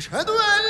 أشهد أن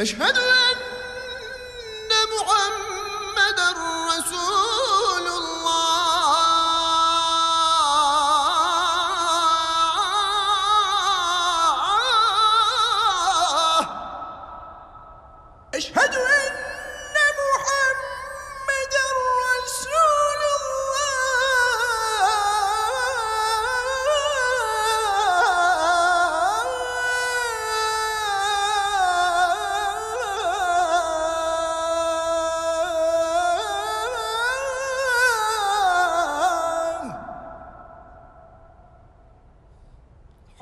أشهد أن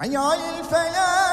عيال الفلاح